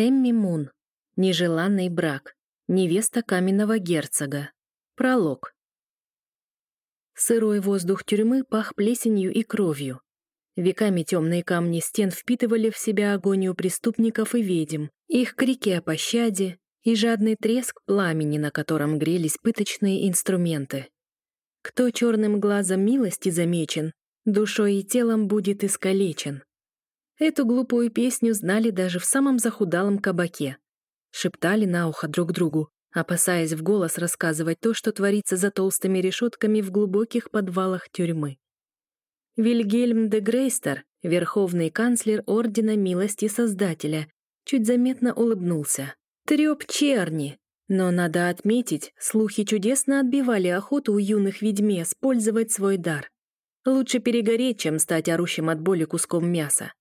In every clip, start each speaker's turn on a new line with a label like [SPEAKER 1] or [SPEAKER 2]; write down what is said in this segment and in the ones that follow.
[SPEAKER 1] Эмми Мун. Нежеланный брак. Невеста каменного герцога. Пролог. Сырой воздух тюрьмы пах плесенью и кровью. Веками темные камни стен впитывали в себя агонию преступников и ведьм, их крики о пощаде и жадный треск пламени, на котором грелись пыточные инструменты. Кто черным глазом милости замечен, душой и телом будет искалечен. Эту глупую песню знали даже в самом захудалом кабаке. Шептали на ухо друг другу, опасаясь в голос рассказывать то, что творится за толстыми решетками в глубоких подвалах тюрьмы. Вильгельм де Грейстер, верховный канцлер Ордена Милости Создателя, чуть заметно улыбнулся. Треп черни!» Но надо отметить, слухи чудесно отбивали охоту у юных ведьме использовать свой дар. Лучше перегореть, чем стать орущим от боли куском мяса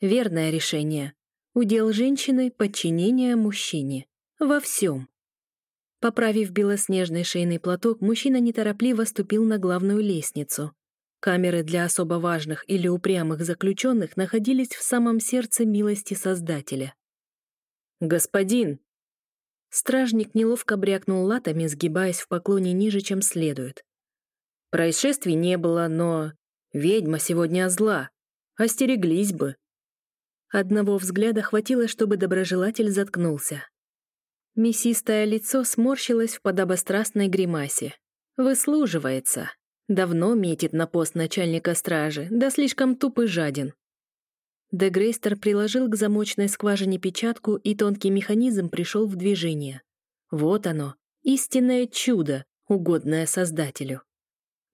[SPEAKER 1] верное решение. Удел женщины — подчинение мужчине. Во всем. Поправив белоснежный шейный платок, мужчина неторопливо ступил на главную лестницу. Камеры для особо важных или упрямых заключенных находились в самом сердце милости Создателя. «Господин!» Стражник неловко брякнул латами, сгибаясь в поклоне ниже, чем следует. «Происшествий не было, но... Ведьма сегодня зла. Остереглись бы. Одного взгляда хватило, чтобы доброжелатель заткнулся. Мясистое лицо сморщилось в подобострастной гримасе. Выслуживается. Давно метит на пост начальника стражи, да слишком туп и жаден. Дегрейстер приложил к замочной скважине печатку, и тонкий механизм пришел в движение. Вот оно, истинное чудо, угодное Создателю.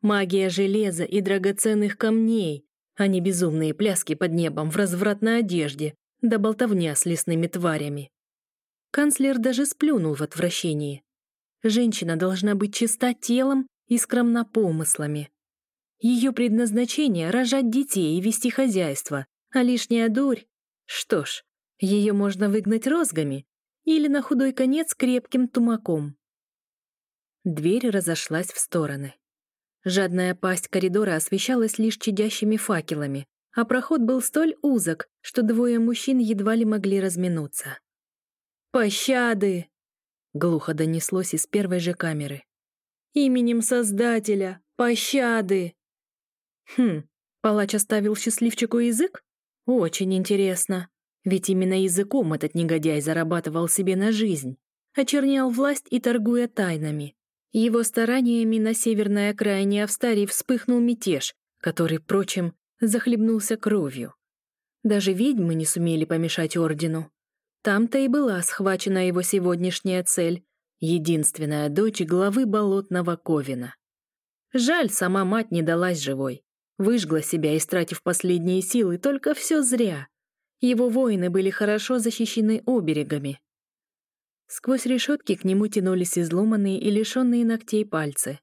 [SPEAKER 1] Магия железа и драгоценных камней, а не безумные пляски под небом в развратной одежде, да болтовня с лесными тварями. Канцлер даже сплюнул в отвращении. Женщина должна быть чиста телом и скромна помыслами. Ее предназначение — рожать детей и вести хозяйство, а лишняя дурь... Что ж, ее можно выгнать розгами или на худой конец крепким тумаком. Дверь разошлась в стороны. Жадная пасть коридора освещалась лишь чадящими факелами, а проход был столь узок, что двое мужчин едва ли могли разминуться. «Пощады!» — глухо донеслось из первой же камеры. «Именем Создателя! Пощады!» «Хм, палач оставил счастливчику язык? Очень интересно. Ведь именно языком этот негодяй зарабатывал себе на жизнь, очернял власть и торгуя тайнами. Его стараниями на северной окраине Австарии вспыхнул мятеж, который, впрочем, захлебнулся кровью. Даже ведьмы не сумели помешать ордену. Там-то и была схвачена его сегодняшняя цель — единственная дочь главы болотного Ковина. Жаль, сама мать не далась живой. Выжгла себя, истратив последние силы, только все зря. Его воины были хорошо защищены оберегами — Сквозь решетки к нему тянулись изломанные и лишенные ногтей пальцы.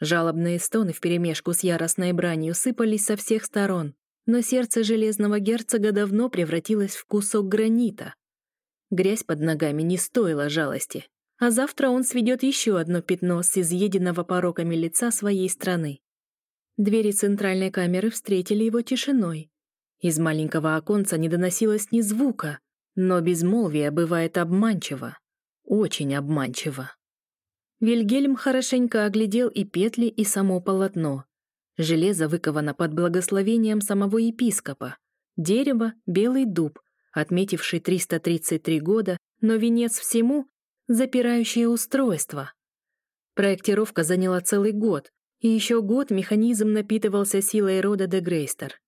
[SPEAKER 1] Жалобные стоны вперемешку с яростной бранью сыпались со всех сторон, но сердце железного герцога давно превратилось в кусок гранита. Грязь под ногами не стоила жалости, а завтра он сведет еще одно пятно с изъеденного пороками лица своей страны. Двери центральной камеры встретили его тишиной. Из маленького оконца не доносилось ни звука, но безмолвие бывает обманчиво очень обманчиво. Вильгельм хорошенько оглядел и петли, и само полотно. Железо выковано под благословением самого епископа. Дерево — белый дуб, отметивший 333 года, но венец всему — запирающее устройство. Проектировка заняла целый год, и еще год механизм напитывался силой рода де Грейстер.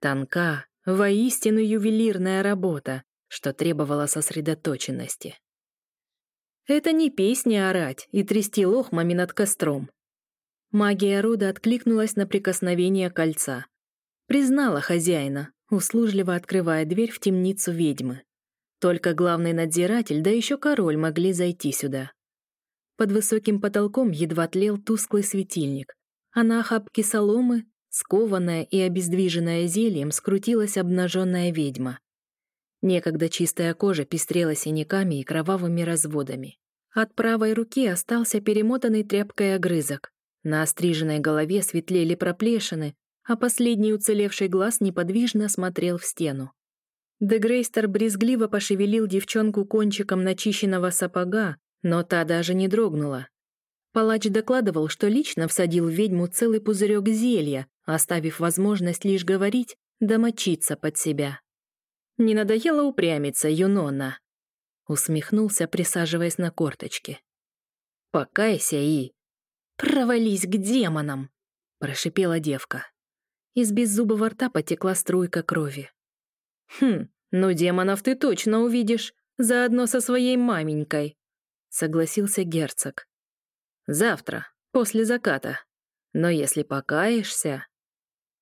[SPEAKER 1] Тонка, воистину ювелирная работа, что требовала сосредоточенности. Это не песня орать и трясти лохмами над костром. Магия рода откликнулась на прикосновение кольца. Признала хозяина, услужливо открывая дверь в темницу ведьмы. Только главный надзиратель, да еще король могли зайти сюда. Под высоким потолком едва тлел тусклый светильник, а на охапке соломы, скованная и обездвиженная зельем, скрутилась обнаженная ведьма. Некогда чистая кожа пестрела синяками и кровавыми разводами. От правой руки остался перемотанный тряпкой огрызок. На остриженной голове светлели проплешины, а последний уцелевший глаз неподвижно смотрел в стену. Дегрейстер брезгливо пошевелил девчонку кончиком начищенного сапога, но та даже не дрогнула. Палач докладывал, что лично всадил в ведьму целый пузырек зелья, оставив возможность лишь говорить да мочиться под себя. «Не надоело упрямиться, Юнона!» Усмехнулся, присаживаясь на корточки. «Покайся и...» «Провались к демонам!» Прошипела девка. Из беззубого рта потекла струйка крови. «Хм, ну демонов ты точно увидишь, заодно со своей маменькой!» Согласился герцог. «Завтра, после заката. Но если покаешься...»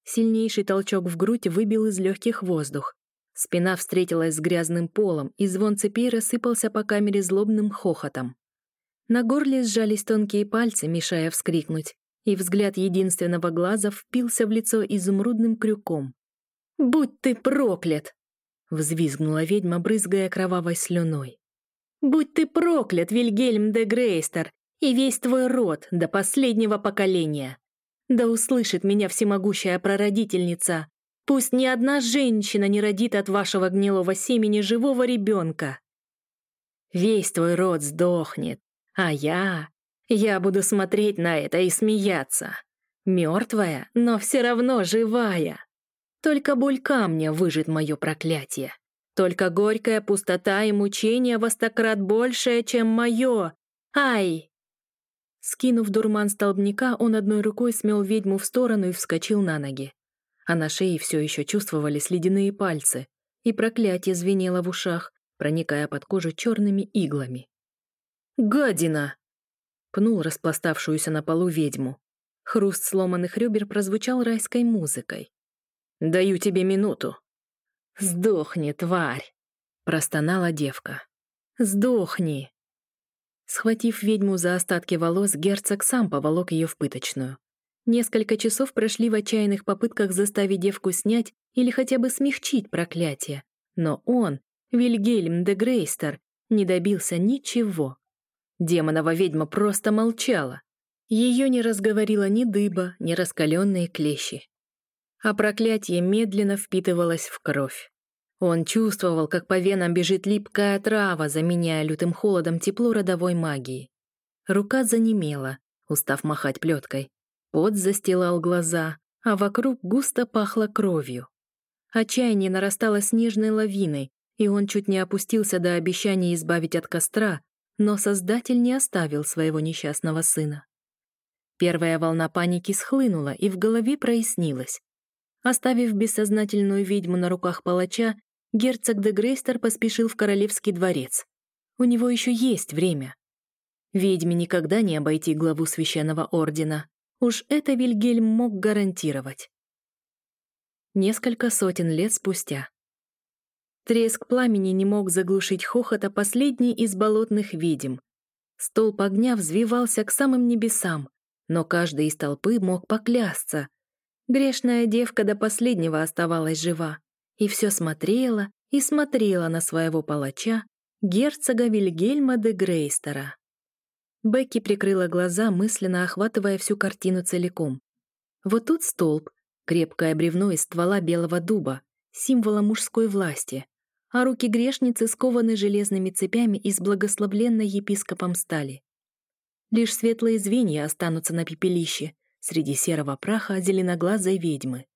[SPEAKER 1] Сильнейший толчок в грудь выбил из легких воздух, Спина встретилась с грязным полом, и звон цепи рассыпался по камере злобным хохотом. На горле сжались тонкие пальцы, мешая вскрикнуть, и взгляд единственного глаза впился в лицо изумрудным крюком. «Будь ты проклят!» — взвизгнула ведьма, брызгая кровавой слюной. «Будь ты проклят, Вильгельм де Грейстер, и весь твой род до последнего поколения! Да услышит меня всемогущая прародительница, Пусть ни одна женщина не родит от вашего гнилого семени живого ребенка. Весь твой род сдохнет, а я... Я буду смотреть на это и смеяться. Мертвая, но все равно живая. Только боль камня выжит мое проклятие. Только горькая пустота и мучение востократ большее, чем мое. Ай!» Скинув дурман столбняка, он одной рукой смел ведьму в сторону и вскочил на ноги а на шее все еще чувствовались ледяные пальцы, и проклятие звенело в ушах, проникая под кожу черными иглами. «Гадина!» — пнул распластавшуюся на полу ведьму. Хруст сломанных ребер прозвучал райской музыкой. «Даю тебе минуту!» «Сдохни, тварь!» — простонала девка. «Сдохни!» Схватив ведьму за остатки волос, герцог сам поволок ее в пыточную. Несколько часов прошли в отчаянных попытках заставить девку снять или хотя бы смягчить проклятие. Но он, Вильгельм де Грейстер, не добился ничего. Демонова ведьма просто молчала. Ее не разговорила ни дыба, ни раскаленные клещи. А проклятие медленно впитывалось в кровь. Он чувствовал, как по венам бежит липкая трава, заменяя лютым холодом тепло родовой магии. Рука занемела, устав махать плеткой. Пот застилал глаза, а вокруг густо пахло кровью. Отчаяние нарастало снежной лавиной, и он чуть не опустился до обещания избавить от костра, но Создатель не оставил своего несчастного сына. Первая волна паники схлынула и в голове прояснилось. Оставив бессознательную ведьму на руках палача, герцог де Грейстер поспешил в королевский дворец. У него еще есть время. Ведьме никогда не обойти главу священного ордена. Уж это Вильгельм мог гарантировать. Несколько сотен лет спустя. Треск пламени не мог заглушить хохота последней из болотных видим. Столб огня взвивался к самым небесам, но каждый из толпы мог поклясться. Грешная девка до последнего оставалась жива и все смотрела и смотрела на своего палача, герцога Вильгельма де Грейстера. Бекки прикрыла глаза, мысленно охватывая всю картину целиком. Вот тут столб, крепкое бревно из ствола белого дуба, символа мужской власти, а руки грешницы скованы железными цепями из благословленной епископом стали. Лишь светлые звенья останутся на пепелище среди серого праха зеленоглазой ведьмы.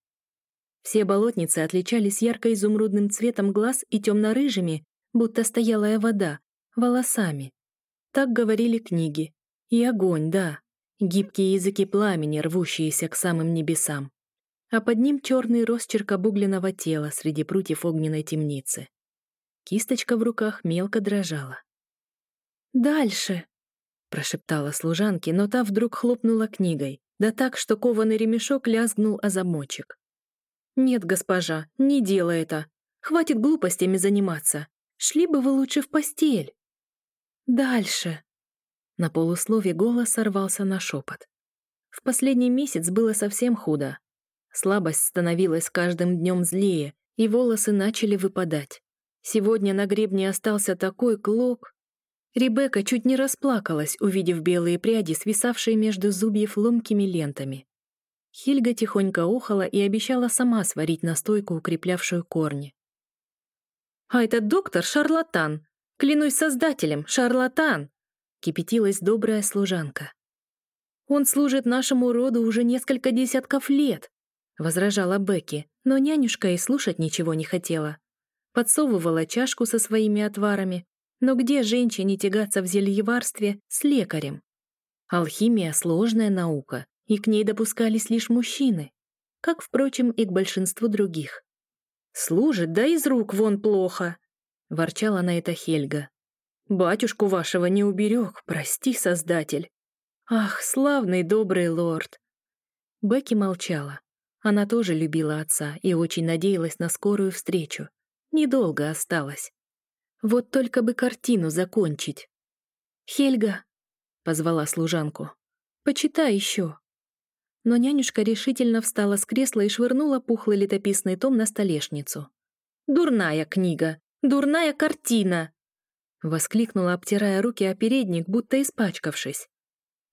[SPEAKER 1] Все болотницы отличались ярко-изумрудным цветом глаз и темно-рыжими, будто стоялая вода, волосами. Так говорили книги. И огонь, да. Гибкие языки пламени, рвущиеся к самым небесам. А под ним черный росчерк обугленного тела среди прутьев огненной темницы. Кисточка в руках мелко дрожала. «Дальше!» — прошептала служанке, но та вдруг хлопнула книгой, да так, что кованый ремешок лязгнул о замочек. «Нет, госпожа, не делай это. Хватит глупостями заниматься. Шли бы вы лучше в постель». Дальше!» На полуслове голос сорвался на шепот. В последний месяц было совсем худо. Слабость становилась каждым днем злее, и волосы начали выпадать. Сегодня на гребне остался такой клок. Ребекка чуть не расплакалась, увидев белые пряди, свисавшие между зубьев ломкими лентами. Хильга тихонько ухала и обещала сама сварить настойку, укреплявшую корни. «А этот доктор — шарлатан!» Клянусь создателем, шарлатан!» — кипятилась добрая служанка. «Он служит нашему роду уже несколько десятков лет», — возражала Бекки, но нянюшка и слушать ничего не хотела. Подсовывала чашку со своими отварами, но где женщине тягаться в зельеварстве с лекарем? Алхимия — сложная наука, и к ней допускались лишь мужчины, как, впрочем, и к большинству других. «Служит, да из рук вон плохо!» — ворчала на это Хельга. «Батюшку вашего не уберег, прости, Создатель!» «Ах, славный добрый лорд!» Бекки молчала. Она тоже любила отца и очень надеялась на скорую встречу. Недолго осталось. Вот только бы картину закончить. «Хельга!» — позвала служанку. «Почитай еще!» Но нянюшка решительно встала с кресла и швырнула пухлый летописный том на столешницу. «Дурная книга! Дурная картина!» — воскликнула, обтирая руки о передник, будто испачкавшись.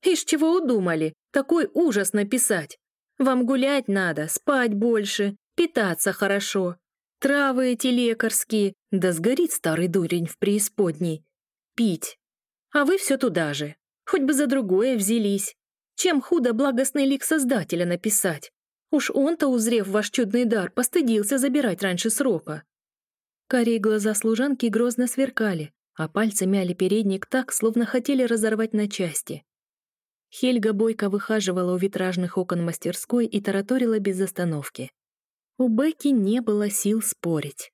[SPEAKER 1] «Ишь, чего удумали? Такой ужас написать! Вам гулять надо, спать больше, питаться хорошо. Травы эти лекарские, да сгорит старый дурень в преисподней. Пить. А вы все туда же. Хоть бы за другое взялись. Чем худо благостный лик Создателя написать? Уж он-то, узрев ваш чудный дар, постыдился забирать раньше срока. Карие глаза служанки грозно сверкали, а пальцы мяли передник так, словно хотели разорвать на части. Хельга бойко выхаживала у витражных окон мастерской и тараторила без остановки. У Бекки не было сил спорить.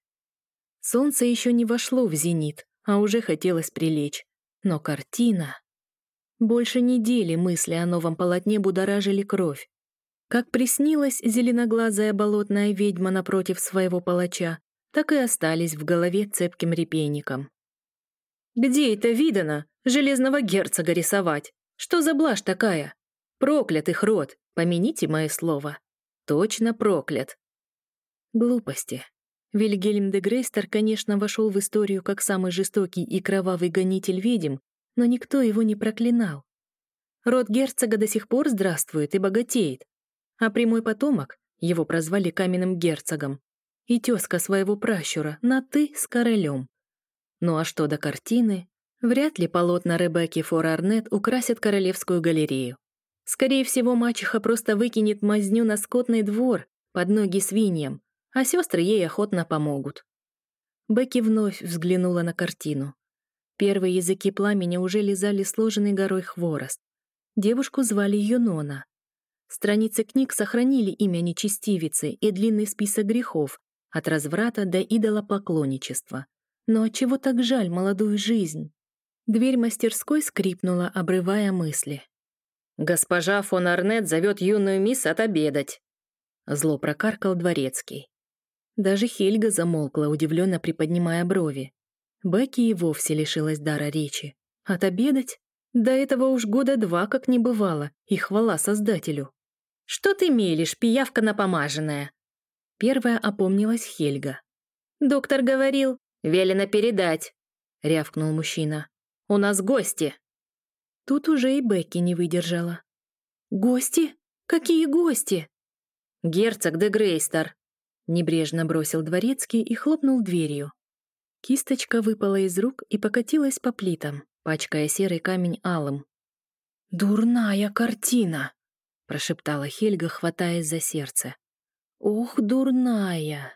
[SPEAKER 1] Солнце еще не вошло в зенит, а уже хотелось прилечь. Но картина... Больше недели мысли о новом полотне будоражили кровь. Как приснилась зеленоглазая болотная ведьма напротив своего палача, так и остались в голове цепким репейником. «Где это видано? Железного герцога рисовать! Что за блажь такая? Проклят их род! Помяните мое слово! Точно проклят!» Глупости. Вильгельм де Грейстер, конечно, вошел в историю как самый жестокий и кровавый гонитель ведьм, но никто его не проклинал. Род герцога до сих пор здравствует и богатеет, а прямой потомок, его прозвали каменным герцогом, и тезка своего пращура на «ты» с королем. Ну а что до картины? Вряд ли полотна Ребекки Фор Арнет украсят Королевскую галерею. Скорее всего, мачеха просто выкинет мазню на скотный двор под ноги свиньям, а сестры ей охотно помогут. Бекки вновь взглянула на картину. Первые языки пламени уже лизали сложенный горой хворост. Девушку звали Юнона. Страницы книг сохранили имя нечестивицы и длинный список грехов, от разврата до идолопоклонничества. Но чего так жаль молодую жизнь? Дверь мастерской скрипнула, обрывая мысли. «Госпожа фон Арнет зовет юную мисс отобедать!» Зло прокаркал дворецкий. Даже Хельга замолкла, удивленно приподнимая брови. Бекки и вовсе лишилась дара речи. «Отобедать? До этого уж года два как не бывало, и хвала создателю!» «Что ты мелешь, пиявка напомаженная?» Первая опомнилась Хельга. «Доктор говорил, велено передать», — рявкнул мужчина. «У нас гости». Тут уже и Бекки не выдержала. «Гости? Какие гости?» «Герцог де Грейстер», — небрежно бросил дворецкий и хлопнул дверью. Кисточка выпала из рук и покатилась по плитам, пачкая серый камень алым. «Дурная картина!» — прошептала Хельга, хватаясь за сердце. Ух, дурная!